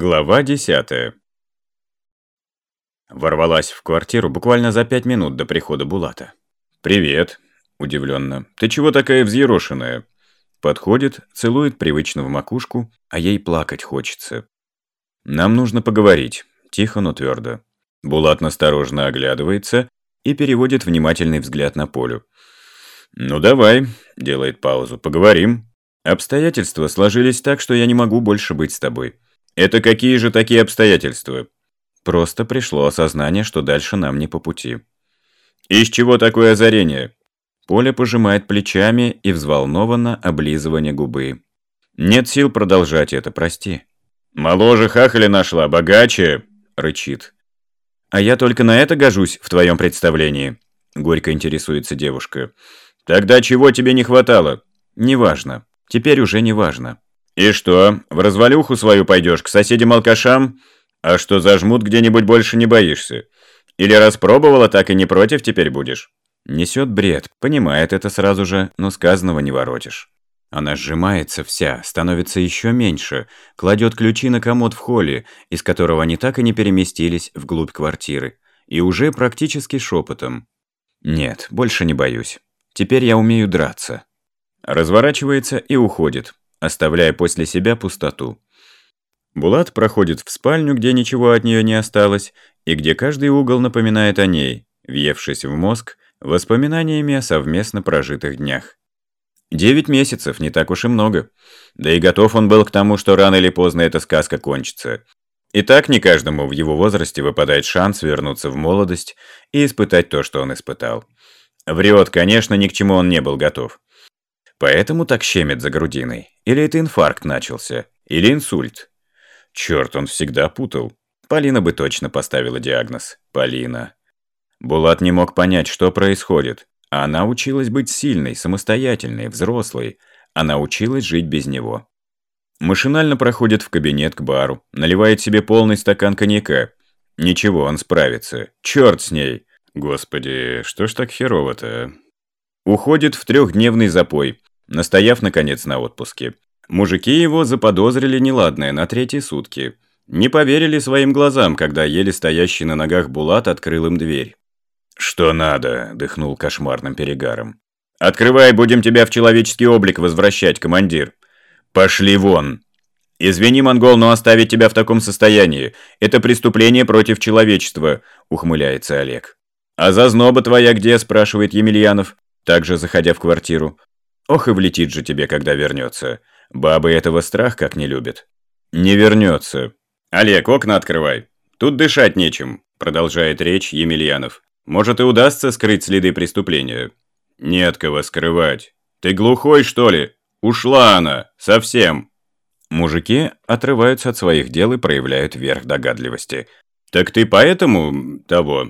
Глава десятая. Ворвалась в квартиру буквально за пять минут до прихода Булата. «Привет», – удивленно. «Ты чего такая взъерошенная?» Подходит, целует привычно в макушку, а ей плакать хочется. «Нам нужно поговорить», – тихо, но твердо. Булат насторожно оглядывается и переводит внимательный взгляд на Полю. «Ну давай», – делает паузу, – «поговорим. Обстоятельства сложились так, что я не могу больше быть с тобой». «Это какие же такие обстоятельства?» Просто пришло осознание, что дальше нам не по пути. «Из чего такое озарение?» Поля пожимает плечами и взволнованно облизывание губы. «Нет сил продолжать это, прости». «Моложе хахали нашла, богаче!» – рычит. «А я только на это гожусь в твоем представлении?» – горько интересуется девушка. «Тогда чего тебе не хватало?» «Неважно. Теперь уже неважно». «И что, в развалюху свою пойдешь к соседям-алкашам? А что, зажмут где-нибудь больше не боишься? Или распробовала, так и не против теперь будешь?» Несет бред, понимает это сразу же, но сказанного не воротишь. Она сжимается вся, становится еще меньше, кладет ключи на комод в холле, из которого они так и не переместились вглубь квартиры, и уже практически шепотом. «Нет, больше не боюсь. Теперь я умею драться». Разворачивается и уходит, оставляя после себя пустоту. Булат проходит в спальню, где ничего от нее не осталось, и где каждый угол напоминает о ней, въевшись в мозг воспоминаниями о совместно прожитых днях. Девять месяцев, не так уж и много. Да и готов он был к тому, что рано или поздно эта сказка кончится. И так не каждому в его возрасте выпадает шанс вернуться в молодость и испытать то, что он испытал. Врет, конечно, ни к чему он не был готов. Поэтому так щемит за грудиной. Или это инфаркт начался, или инсульт. Черт, он всегда путал. Полина бы точно поставила диагноз. Полина. Булат не мог понять, что происходит. А она училась быть сильной, самостоятельной, взрослой. Она училась жить без него. Машинально проходит в кабинет к бару, наливает себе полный стакан коньяка. Ничего, он справится. Черт с ней. Господи, что ж так херово-то? Уходит в трехдневный запой настояв, наконец, на отпуске. Мужики его заподозрили неладное на третьи сутки. Не поверили своим глазам, когда еле стоящий на ногах Булат открыл им дверь. «Что надо?» – дыхнул кошмарным перегаром. «Открывай, будем тебя в человеческий облик возвращать, командир!» «Пошли вон!» «Извини, монгол, но оставить тебя в таком состоянии – это преступление против человечества», – ухмыляется Олег. «А зазноба твоя где?» – спрашивает Емельянов, также заходя в квартиру. Ох и влетит же тебе, когда вернется. Бабы этого страх как не любят. Не вернется. Олег, окна открывай. Тут дышать нечем, продолжает речь Емельянов. Может и удастся скрыть следы преступления. Нет кого скрывать. Ты глухой, что ли? Ушла она. Совсем. Мужики отрываются от своих дел и проявляют верх догадливости. «Так ты поэтому... того...»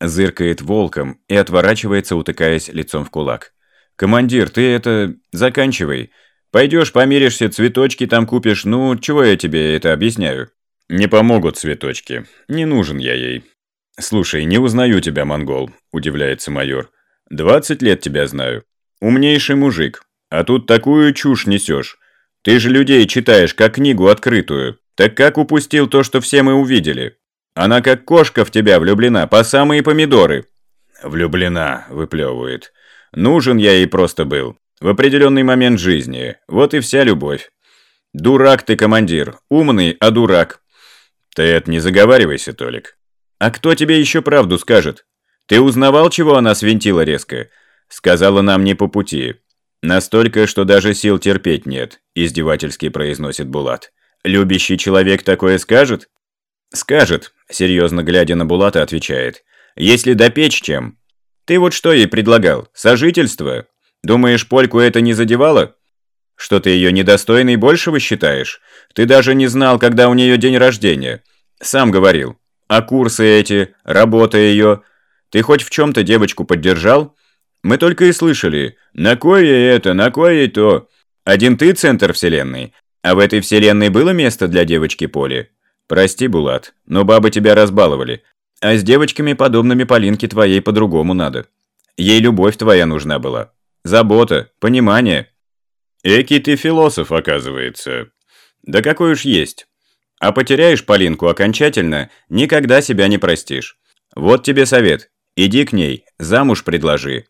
Зыркает волком и отворачивается, утыкаясь лицом в кулак. «Командир, ты это... заканчивай. Пойдешь, помиришься, цветочки там купишь. Ну, чего я тебе это объясняю?» «Не помогут цветочки. Не нужен я ей». «Слушай, не узнаю тебя, монгол», – удивляется майор. «Двадцать лет тебя знаю. Умнейший мужик. А тут такую чушь несешь. Ты же людей читаешь, как книгу открытую. Так как упустил то, что все мы увидели? Она как кошка в тебя влюблена, по самые помидоры». «Влюблена», – выплевывает. Нужен я ей просто был. В определенный момент жизни. Вот и вся любовь. Дурак ты, командир. Умный, а дурак. Ты это не заговаривайся, Толик. А кто тебе еще правду скажет? Ты узнавал, чего она свинтила резко? Сказала нам не по пути. Настолько, что даже сил терпеть нет, издевательски произносит Булат. Любящий человек такое скажет? Скажет, серьезно глядя на Булата, отвечает. Если допечь чем, ты вот что ей предлагал? Сожительство? Думаешь, Польку это не задевало? Что ты ее недостойной большего считаешь? Ты даже не знал, когда у нее день рождения. Сам говорил. А курсы эти, работа ее... Ты хоть в чем-то девочку поддержал? Мы только и слышали. На кое это, на кое то. Один ты центр вселенной. А в этой вселенной было место для девочки Поли? Прости, Булат, но бабы тебя разбаловали. А с девочками, подобными Полинке твоей, по-другому надо. Ей любовь твоя нужна была. Забота, понимание. Эки ты философ, оказывается. Да какой уж есть. А потеряешь Полинку окончательно, никогда себя не простишь. Вот тебе совет. Иди к ней, замуж предложи.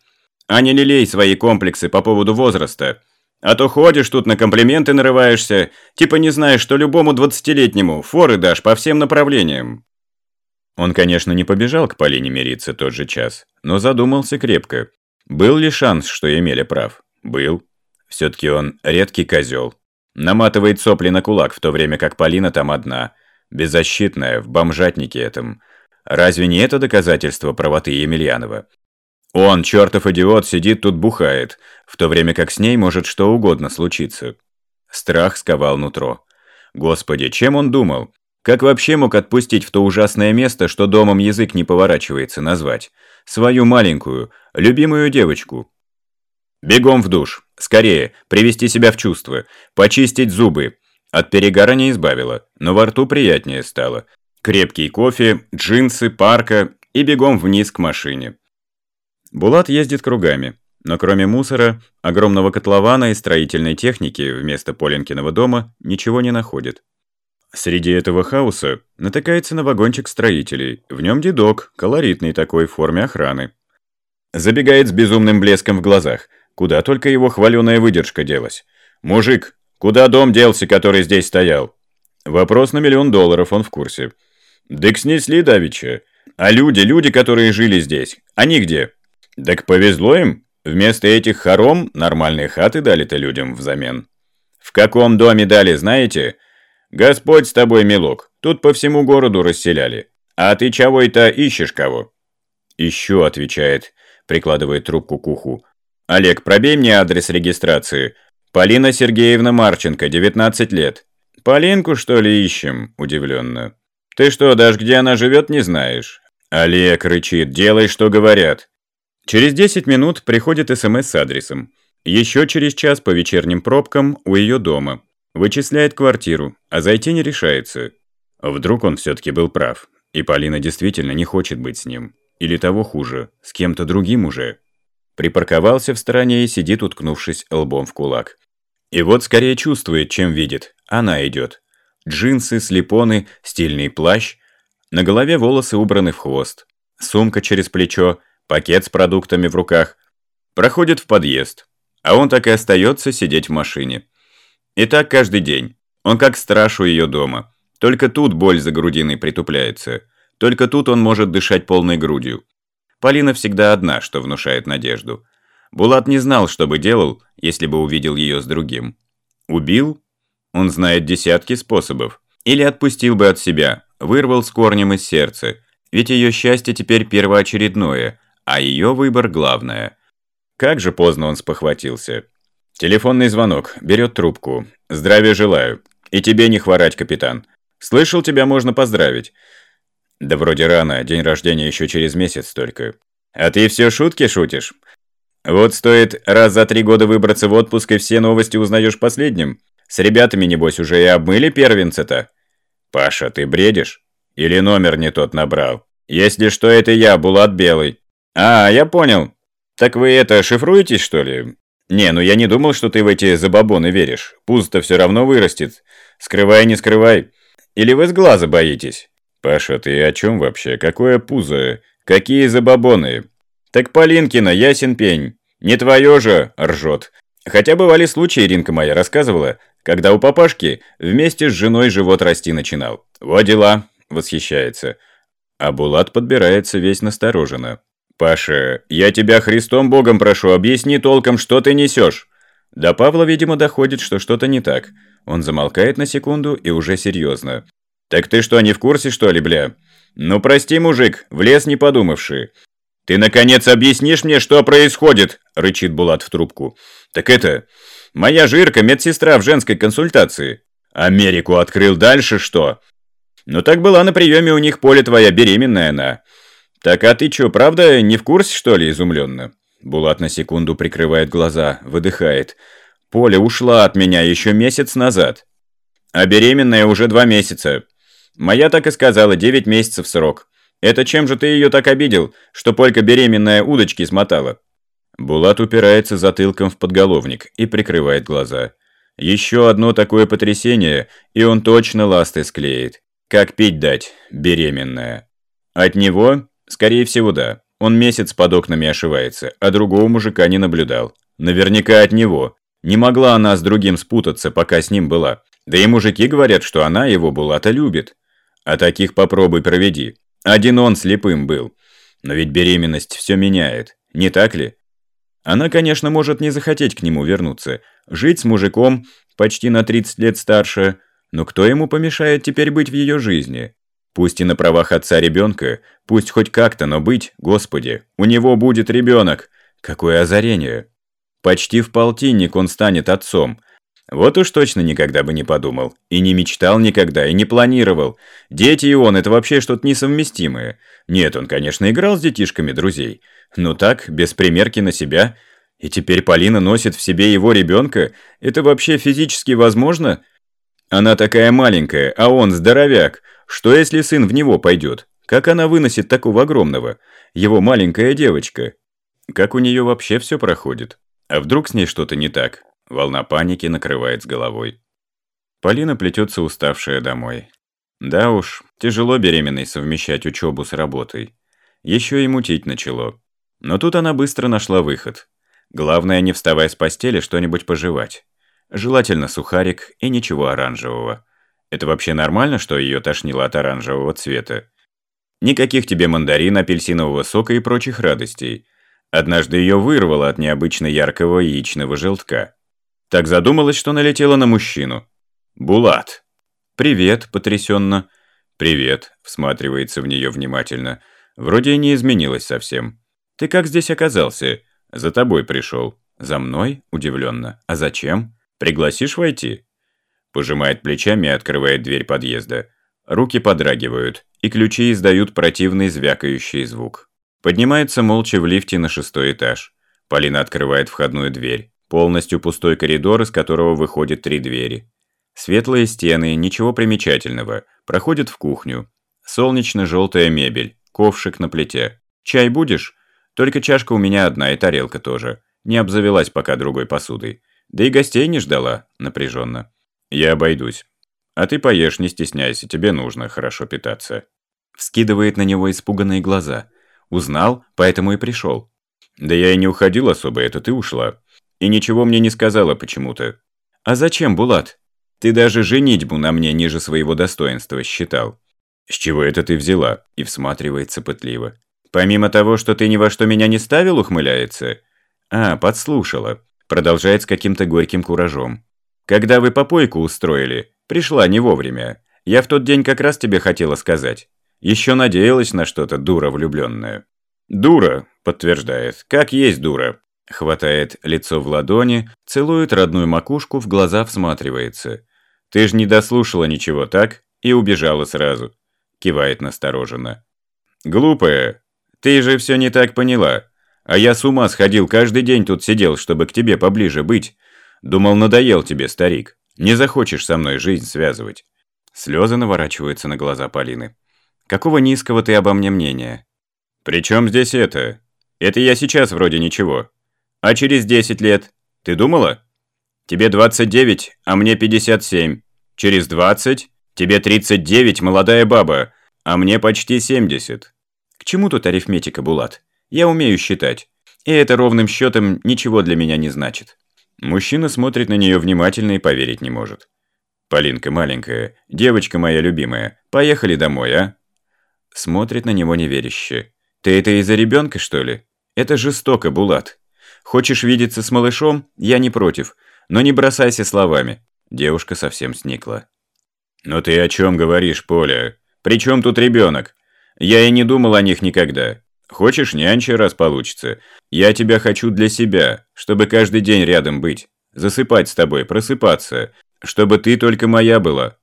А не лелей свои комплексы по поводу возраста. А то ходишь тут на комплименты нарываешься, типа не знаешь, что любому двадцатилетнему форы дашь по всем направлениям. Он, конечно, не побежал к Полине мириться тот же час, но задумался крепко. Был ли шанс, что Емеля прав? Был. Все-таки он редкий козел. Наматывает сопли на кулак, в то время как Полина там одна. Беззащитная, в бомжатнике этом. Разве не это доказательство правоты Емельянова? Он, чертов идиот, сидит тут бухает, в то время как с ней может что угодно случиться. Страх сковал нутро. Господи, чем он думал? Как вообще мог отпустить в то ужасное место, что домом язык не поворачивается назвать? Свою маленькую, любимую девочку. Бегом в душ. Скорее, привести себя в чувство. Почистить зубы. От перегара не избавило, но во рту приятнее стало. Крепкий кофе, джинсы, парка и бегом вниз к машине. Булат ездит кругами, но кроме мусора, огромного котлована и строительной техники вместо Поленкиного дома ничего не находит. Среди этого хаоса натыкается на вагончик строителей. В нем дедок, колоритный такой, в форме охраны. Забегает с безумным блеском в глазах. Куда только его хваленая выдержка делась. «Мужик, куда дом делся, который здесь стоял?» Вопрос на миллион долларов, он в курсе. «Дык снесли давеча. А люди, люди, которые жили здесь, они где?» «Так повезло им. Вместо этих хором нормальные хаты дали-то людям взамен». «В каком доме дали, знаете?» «Господь с тобой, милок, тут по всему городу расселяли. А ты чего это ищешь кого?» «Ищу», — отвечает, прикладывая трубку к уху. «Олег, пробей мне адрес регистрации. Полина Сергеевна Марченко, 19 лет». «Полинку, что ли, ищем?» – удивленно. «Ты что, даже где она живет, не знаешь?» Олег рычит, «делай, что говорят». Через 10 минут приходит СМС с адресом. Еще через час по вечерним пробкам у ее дома. Вычисляет квартиру, а зайти не решается. Вдруг он все-таки был прав, и Полина действительно не хочет быть с ним. Или того хуже, с кем-то другим уже. Припарковался в стороне и сидит, уткнувшись лбом в кулак. И вот скорее чувствует, чем видит. Она идет. Джинсы, слепоны, стильный плащ. На голове волосы убраны в хвост. Сумка через плечо, пакет с продуктами в руках. Проходит в подъезд. А он так и остается сидеть в машине. И так каждый день. Он как страж у ее дома. Только тут боль за грудиной притупляется. Только тут он может дышать полной грудью. Полина всегда одна, что внушает надежду. Булат не знал, что бы делал, если бы увидел ее с другим. Убил? Он знает десятки способов. Или отпустил бы от себя, вырвал с корнем из сердца. Ведь ее счастье теперь первоочередное, а ее выбор главное. Как же поздно он спохватился. Телефонный звонок. Берет трубку. Здравия желаю. И тебе не хворать, капитан. Слышал, тебя можно поздравить. Да вроде рано, день рождения еще через месяц только. А ты все шутки шутишь? Вот стоит раз за три года выбраться в отпуск и все новости узнаешь последним. С ребятами, небось, уже и обмыли первенца-то. Паша, ты бредишь? Или номер не тот набрал? Если что, это я, Булат Белый. А, я понял. Так вы это, шифруетесь, что ли? «Не, ну я не думал, что ты в эти забабоны веришь. Пузо-то все равно вырастет. Скрывай, не скрывай. Или вы с глаза боитесь?» «Паша, ты о чем вообще? Какое пузо? Какие забабоны?» «Так Полинкина, ясен пень. Не твое же!» – ржет. Хотя бывали случаи, Ринка моя рассказывала, когда у папашки вместе с женой живот расти начинал. «Во дела!» – восхищается. А Булат подбирается весь настороженно. «Паша, я тебя Христом Богом прошу, объясни толком, что ты несешь». До Павла, видимо, доходит, что что-то не так. Он замолкает на секунду и уже серьезно. «Так ты что, не в курсе, что ли, бля? Ну прости, мужик, в лес не подумавший». «Ты, наконец, объяснишь мне, что происходит?» – рычит Булат в трубку. «Так это... Моя жирка, медсестра в женской консультации. Америку открыл дальше что?» «Ну так была на приеме у них поле твоя, беременная она. «Так а ты чё, правда не в курсе, что ли?» – изумленно. Булат на секунду прикрывает глаза, выдыхает. «Поля ушла от меня еще месяц назад. А беременная уже два месяца. Моя так и сказала, девять месяцев срок. Это чем же ты ее так обидел, что Полька беременная удочки смотала?» Булат упирается затылком в подголовник и прикрывает глаза. Еще одно такое потрясение, и он точно ласты склеит. Как пить дать, беременная. От него, скорее всего, да. Он месяц под окнами ошивается, а другого мужика не наблюдал. Наверняка от него. Не могла она с другим спутаться, пока с ним была. Да и мужики говорят, что она его Булата любит. А таких попробуй проведи. Один он слепым был. Но ведь беременность все меняет, не так ли? Она, конечно, может не захотеть к нему вернуться. Жить с мужиком, почти на 30 лет старше. Но кто ему помешает теперь быть в ее жизни? Пусть и на правах отца ребенка, пусть хоть как-то, но быть, господи, у него будет ребенок. Какое озарение. Почти в полтинник он станет отцом. Вот уж точно никогда бы не подумал. И не мечтал никогда, и не планировал. Дети и он – это вообще что-то несовместимое. Нет, он, конечно, играл с детишками друзей. Но так, без примерки на себя. И теперь Полина носит в себе его ребенка. Это вообще физически возможно? Она такая маленькая, а он здоровяк. Что если сын в него пойдет? Как она выносит такого огромного? Его маленькая девочка. Как у нее вообще все проходит? А вдруг с ней что-то не так? Волна паники накрывает с головой. Полина плетется уставшая домой. Да уж, тяжело беременной совмещать учебу с работой. Еще и мутить начало. Но тут она быстро нашла выход. Главное, не вставая с постели, что-нибудь пожевать. Желательно сухарик и ничего оранжевого. Это вообще нормально, что ее тошнило от оранжевого цвета? Никаких тебе мандарин, апельсинового сока и прочих радостей. Однажды ее вырвало от необычно яркого яичного желтка. Так задумалась, что налетела на мужчину. «Булат!» «Привет», потрясенно. «Привет», всматривается в нее внимательно. Вроде и не изменилась совсем. «Ты как здесь оказался?» «За тобой пришел». «За мной?» Удивленно. «А зачем?» «Пригласишь войти?» Пожимает плечами и открывает дверь подъезда. Руки подрагивают, и ключи издают противный звякающий звук. Поднимается молча в лифте на шестой этаж. Полина открывает входную дверь. Полностью пустой коридор, из которого выходят три двери. Светлые стены, ничего примечательного. Проходит в кухню. Солнечно-желтая мебель, ковшик на плите. Чай будешь? Только чашка у меня одна и тарелка тоже. Не обзавелась пока другой посудой. Да и гостей не ждала, напряженно. Я обойдусь. А ты поешь, не стесняйся, тебе нужно хорошо питаться. Вскидывает на него испуганные глаза. Узнал, поэтому и пришел. Да я и не уходил особо, это ты ушла. И ничего мне не сказала почему-то. А зачем, Булат? Ты даже женитьбу на мне ниже своего достоинства считал. С чего это ты взяла? И всматривается пытливо. Помимо того, что ты ни во что меня не ставил, ухмыляется. А, подслушала. Продолжает с каким-то горьким куражом. Когда вы попойку устроили, пришла не вовремя. Я в тот день как раз тебе хотела сказать. Еще надеялась на что-то, дура влюбленная. Дура, подтверждает. Как есть дура. Хватает лицо в ладони, целует родную макушку, в глаза всматривается. «Ты ж не дослушала ничего, так?» И убежала сразу. Кивает настороженно. «Глупая, ты же все не так поняла. А я с ума сходил, каждый день тут сидел, чтобы к тебе поближе быть. Думал, надоел тебе, старик. Не захочешь со мной жизнь связывать». Слезы наворачиваются на глаза Полины. «Какого низкого ты обо мне мнения?» «При чем здесь это? Это я сейчас вроде ничего. А через 10 лет? Ты думала? Тебе 29, а мне 57. Через 20? Тебе 39, молодая баба, а мне почти 70. К чему тут арифметика, Булат? Я умею считать. И это ровным счетом ничего для меня не значит. Мужчина смотрит на нее внимательно и поверить не может. «Полинка маленькая, девочка моя любимая, поехали домой, а?» Смотрит на него неверяще. «Ты это из-за ребенка, что ли? Это жестоко, Булат. Хочешь видеться с малышом? Я не против. Но не бросайся словами». Девушка совсем сникла. «Но ты о чем говоришь, Поля? При чем тут ребенок? Я и не думал о них никогда. Хочешь нянчи, раз получится. Я тебя хочу для себя, чтобы каждый день рядом быть. Засыпать с тобой, просыпаться. Чтобы ты только моя была».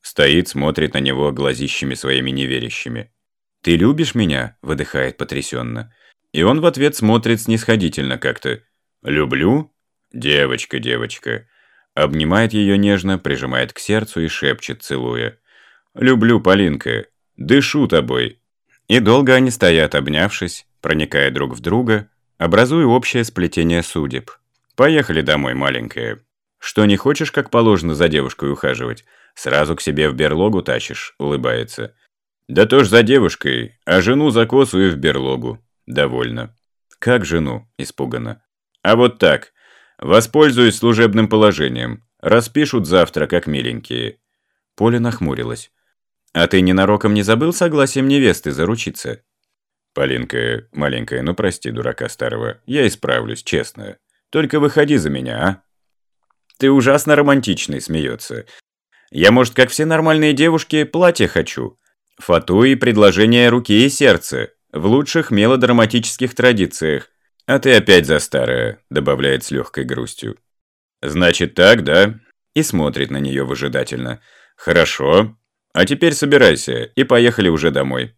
Стоит, смотрит на него глазищами своими неверящими. «Ты любишь меня?» – выдыхает потрясенно. И он в ответ смотрит снисходительно как-то. «Люблю? Девочка, девочка». Обнимает ее нежно, прижимает к сердцу и шепчет, целуя. «Люблю, Полинка. Дышу тобой». И долго они стоят, обнявшись, проникая друг в друга, образуя общее сплетение судеб. «Поехали домой, маленькая». Что не хочешь, как положено, за девушкой ухаживать? Сразу к себе в берлогу тащишь, улыбается. Да то ж за девушкой, а жену за косу и в берлогу. Довольно. Как жену? Испуганно. А вот так. Воспользуюсь служебным положением. Распишут завтра, как миленькие. Поля нахмурилась. А ты ненароком не забыл согласием невесты заручиться? Полинка, маленькая, ну прости дурака старого. Я исправлюсь, честно. Только выходи за меня, а? Ты ужасно романтичный, смеется. Я, может, как все нормальные девушки, платье хочу. Фату и предложение руки и сердца. В лучших мелодраматических традициях. А ты опять за старое, добавляет с легкой грустью. Значит так, да? И смотрит на нее выжидательно. Хорошо. А теперь собирайся и поехали уже домой.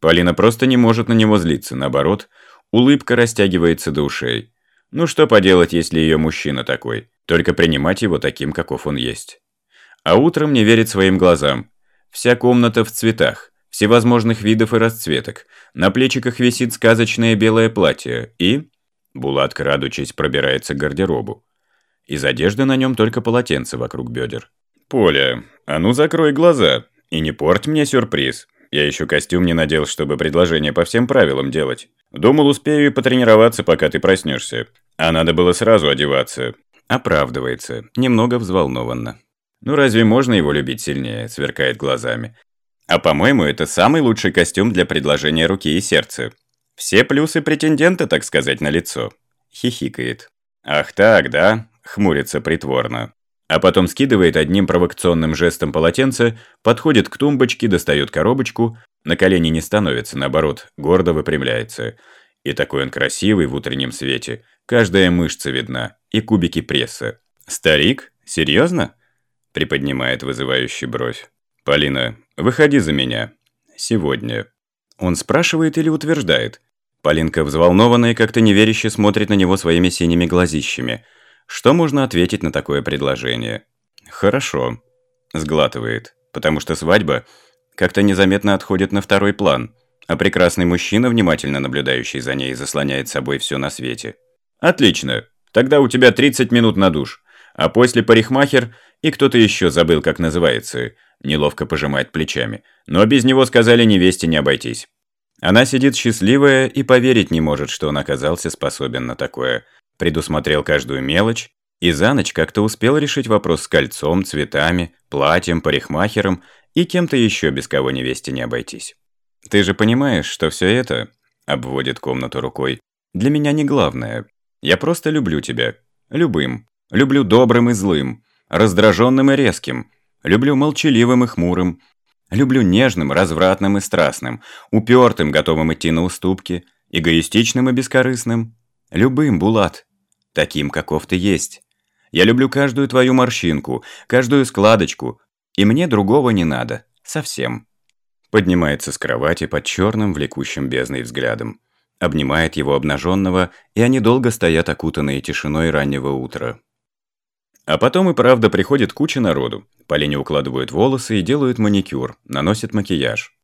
Полина просто не может на него злиться, наоборот, улыбка растягивается до ушей. Ну что поделать, если ее мужчина такой? Только принимать его таким, каков он есть. А утром не верит своим глазам. Вся комната в цветах, всевозможных видов и расцветок. На плечиках висит сказочное белое платье и... Булат, крадучись, пробирается к гардеробу. Из одежды на нем только полотенце вокруг бедер. «Поля, а ну закрой глаза и не порть мне сюрприз. Я еще костюм не надел, чтобы предложение по всем правилам делать. Думал, успею и потренироваться, пока ты проснешься. А надо было сразу одеваться». Оправдывается, немного взволнованно. Ну разве можно его любить сильнее, сверкает глазами. А по-моему, это самый лучший костюм для предложения руки и сердца. Все плюсы претендента, так сказать, на лицо. Хихикает. Ах так, да? Хмурится притворно. А потом скидывает одним провокационным жестом полотенце, подходит к тумбочке, достает коробочку, на колени не становится, наоборот, гордо выпрямляется. И такой он красивый в утреннем свете, каждая мышца видна, и кубики пресса. Старик? Серьезно? Приподнимает вызывающий бровь. «Полина, выходи за меня. Сегодня». Он спрашивает или утверждает? Полинка взволнованная и как-то неверяще смотрит на него своими синими глазищами. Что можно ответить на такое предложение? «Хорошо», – сглатывает, потому что свадьба как-то незаметно отходит на второй план, а прекрасный мужчина, внимательно наблюдающий за ней, заслоняет собой все на свете. «Отлично, тогда у тебя 30 минут на душ, а после парикмахер и кто-то еще забыл, как называется. Неловко пожимает плечами. Но без него сказали невесте не обойтись. Она сидит счастливая и поверить не может, что он оказался способен на такое. Предусмотрел каждую мелочь и за ночь как-то успел решить вопрос с кольцом, цветами, платьем, парикмахером и кем-то еще, без кого невесте не обойтись. «Ты же понимаешь, что все это...» — обводит комнату рукой. «Для меня не главное. Я просто люблю тебя. Любым. Люблю добрым и злым раздраженным и резким. Люблю молчаливым и хмурым. Люблю нежным, развратным и страстным, упертым, готовым идти на уступки, эгоистичным и бескорыстным. Любым, Булат. Таким, каков ты есть. Я люблю каждую твою морщинку, каждую складочку, и мне другого не надо. Совсем. Поднимается с кровати под черным, влекущим бездной взглядом. Обнимает его обнаженного, и они долго стоят окутанные тишиной раннего утра. А потом и правда приходит куча народу. Полине укладывают волосы и делают маникюр, наносят макияж.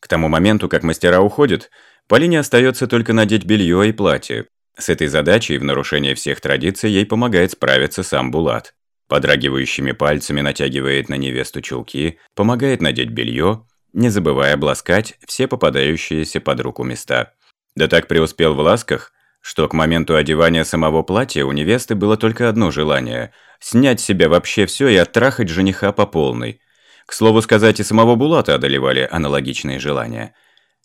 К тому моменту, как мастера уходят, Полине остается только надеть белье и платье. С этой задачей в нарушение всех традиций ей помогает справиться сам Булат. Подрагивающими пальцами натягивает на невесту чулки, помогает надеть белье, не забывая обласкать все попадающиеся под руку места. Да так преуспел в ласках, что к моменту одевания самого платья у невесты было только одно желание – снять с себя вообще все и оттрахать жениха по полной. К слову сказать, и самого Булата одолевали аналогичные желания.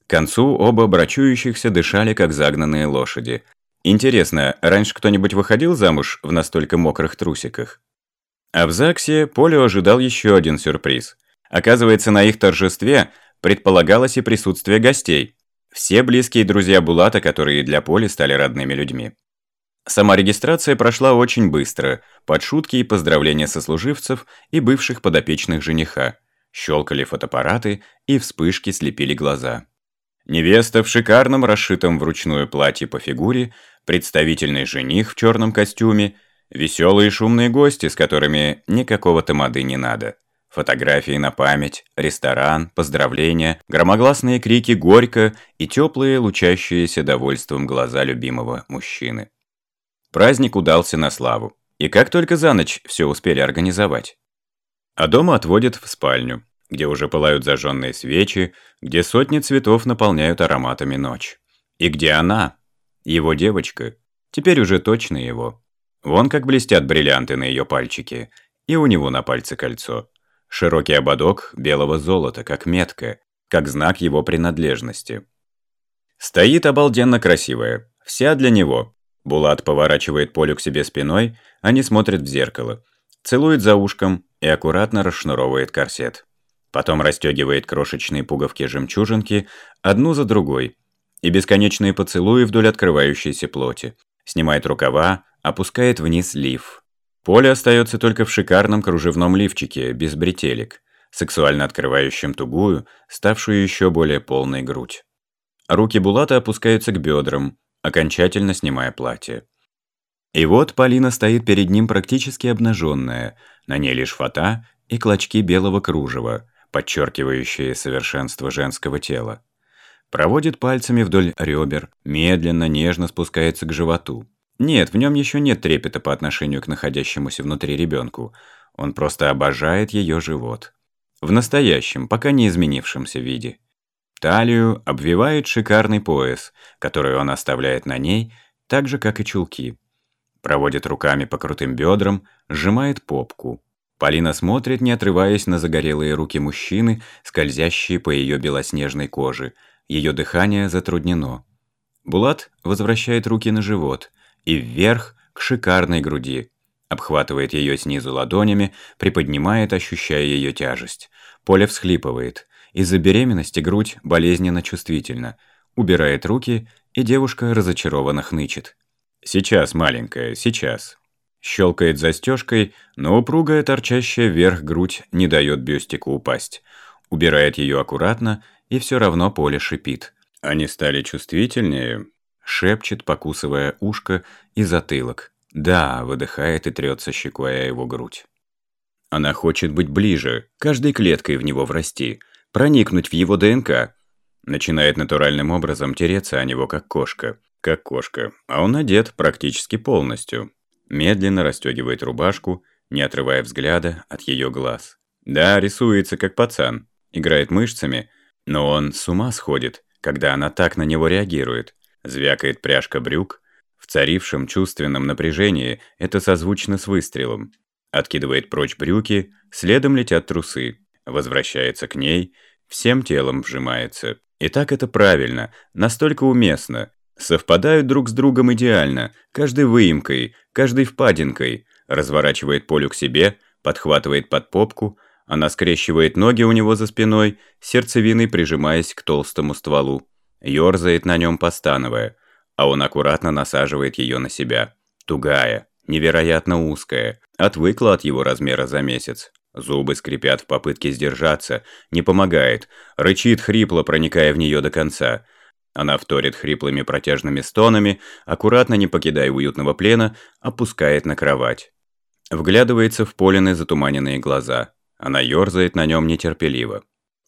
К концу оба брачующихся дышали, как загнанные лошади. Интересно, раньше кто-нибудь выходил замуж в настолько мокрых трусиках? А в ЗАГСе Полю ожидал еще один сюрприз. Оказывается, на их торжестве предполагалось и присутствие гостей. Все близкие друзья Булата, которые для Поли стали родными людьми. Сама регистрация прошла очень быстро, под шутки и поздравления сослуживцев и бывших подопечных жениха. Щелкали фотоаппараты и вспышки слепили глаза. Невеста в шикарном расшитом вручную платье по фигуре, представительный жених в черном костюме, веселые шумные гости, с которыми никакого тамады не надо. Фотографии на память, ресторан, поздравления, громогласные крики «Горько» и теплые, лучащиеся довольством глаза любимого мужчины. Праздник удался на славу. И как только за ночь все успели организовать. А дома отводят в спальню, где уже пылают зажженные свечи, где сотни цветов наполняют ароматами ночь. И где она, его девочка, теперь уже точно его. Вон как блестят бриллианты на ее пальчике, и у него на пальце кольцо. Широкий ободок белого золота, как метка, как знак его принадлежности. Стоит обалденно красивая, вся для него. Булат поворачивает Полю к себе спиной, они смотрят в зеркало. Целует за ушком и аккуратно расшнуровывает корсет. Потом расстегивает крошечные пуговки-жемчужинки, одну за другой, и бесконечные поцелуи вдоль открывающейся плоти. Снимает рукава, опускает вниз лиф. Поле остается только в шикарном кружевном лифчике, без бретелек, сексуально открывающем тугую, ставшую еще более полной грудь. Руки Булата опускаются к бедрам, окончательно снимая платье. И вот Полина стоит перед ним практически обнаженная, на ней лишь фата и клочки белого кружева, подчеркивающие совершенство женского тела. Проводит пальцами вдоль ребер, медленно, нежно спускается к животу. Нет, в нем еще нет трепета по отношению к находящемуся внутри ребенку. Он просто обожает ее живот. В настоящем, пока не изменившемся виде. Талию обвивает шикарный пояс, который он оставляет на ней, так же, как и чулки. Проводит руками по крутым бедрам, сжимает попку. Полина смотрит, не отрываясь на загорелые руки мужчины, скользящие по ее белоснежной коже. Ее дыхание затруднено. Булат возвращает руки на живот и вверх к шикарной груди. Обхватывает ее снизу ладонями, приподнимает, ощущая ее тяжесть. Поля всхлипывает. Из-за беременности грудь болезненно чувствительна. Убирает руки, и девушка разочарованно хнычет. «Сейчас, маленькая, сейчас». Щелкает застежкой, но упругая торчащая вверх грудь не дает бюстику упасть. Убирает ее аккуратно, и все равно поле шипит. Они стали чувствительнее, шепчет, покусывая ушко и затылок. Да, выдыхает и трется щекой о его грудь. Она хочет быть ближе, каждой клеткой в него врасти, проникнуть в его ДНК. Начинает натуральным образом тереться о него, как кошка как кошка, а он одет практически полностью. Медленно расстегивает рубашку, не отрывая взгляда от ее глаз. Да, рисуется как пацан, играет мышцами, но он с ума сходит, когда она так на него реагирует. Звякает пряжка брюк. В царившем чувственном напряжении это созвучно с выстрелом. Откидывает прочь брюки, следом летят трусы. Возвращается к ней, всем телом вжимается. И так это правильно, настолько уместно, Совпадают друг с другом идеально, каждой выемкой, каждой впадинкой. Разворачивает Полю к себе, подхватывает под попку, она скрещивает ноги у него за спиной, сердцевиной прижимаясь к толстому стволу. Ёрзает на нем, постановая, а он аккуратно насаживает ее на себя. Тугая, невероятно узкая, отвыкла от его размера за месяц. Зубы скрипят в попытке сдержаться, не помогает, рычит хрипло, проникая в нее до конца. Она вторит хриплыми протяжными стонами, аккуратно не покидая уютного плена, опускает на кровать. Вглядывается в Полины затуманенные глаза. Она ёрзает на нем нетерпеливо.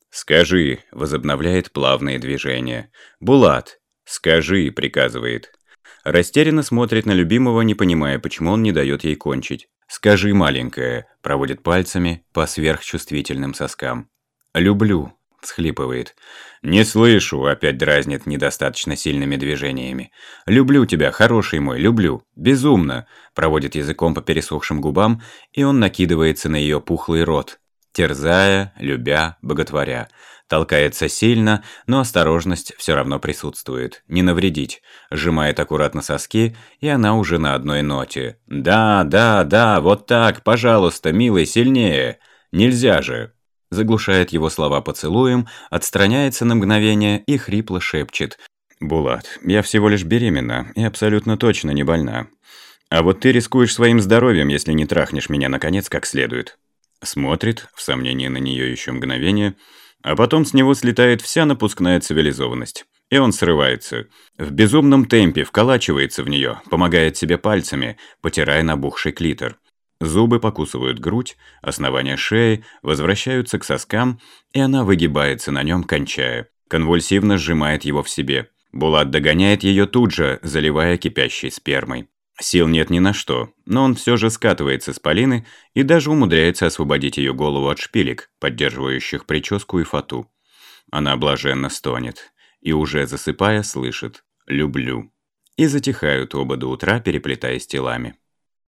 «Скажи», — возобновляет плавные движения. «Булат, скажи», — приказывает. Растерянно смотрит на любимого, не понимая, почему он не дает ей кончить. «Скажи, маленькая», — проводит пальцами по сверхчувствительным соскам. «Люблю», Схлипывает. «Не слышу», — опять дразнит недостаточно сильными движениями. «Люблю тебя, хороший мой, люблю. Безумно», — проводит языком по пересохшим губам, и он накидывается на ее пухлый рот, терзая, любя, боготворя. Толкается сильно, но осторожность все равно присутствует. Не навредить. Сжимает аккуратно соски, и она уже на одной ноте. «Да, да, да, вот так, пожалуйста, милый, сильнее. Нельзя же» заглушает его слова поцелуем, отстраняется на мгновение и хрипло шепчет. «Булат, я всего лишь беременна и абсолютно точно не больна. А вот ты рискуешь своим здоровьем, если не трахнешь меня, наконец, как следует». Смотрит, в сомнении на нее еще мгновение, а потом с него слетает вся напускная цивилизованность. И он срывается. В безумном темпе вколачивается в нее, помогает себе пальцами, потирая набухший клитор. Зубы покусывают грудь, основание шеи, возвращаются к соскам, и она выгибается на нем, кончая. Конвульсивно сжимает его в себе. Булат догоняет ее тут же, заливая кипящей спермой. Сил нет ни на что, но он все же скатывается с Полины и даже умудряется освободить ее голову от шпилек, поддерживающих прическу и фату. Она блаженно стонет и, уже засыпая, слышит «люблю». И затихают оба до утра, переплетаясь телами.